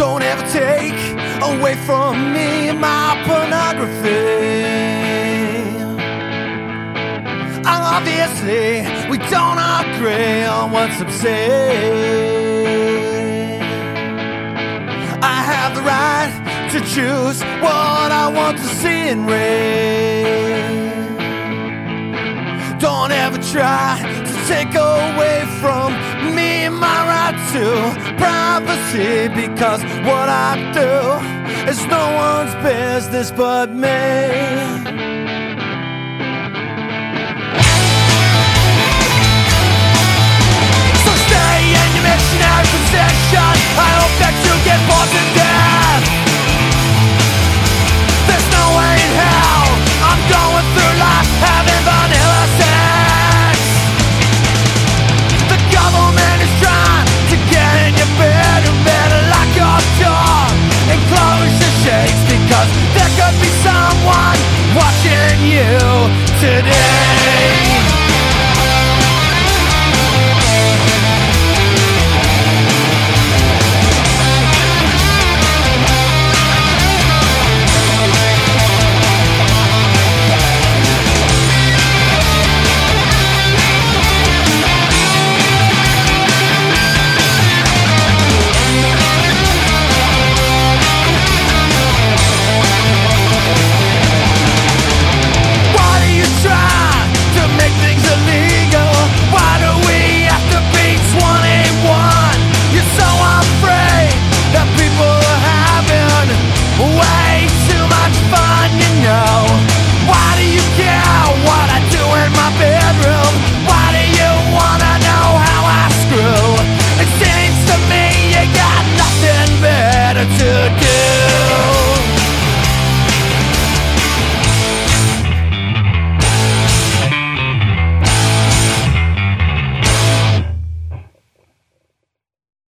Don't ever take away from me my pornography. Obviously, we don't agree on what's obscene. I have the right to choose what I want to see and read. Don't ever try to take away from me my right to because what I do is no one's business but me.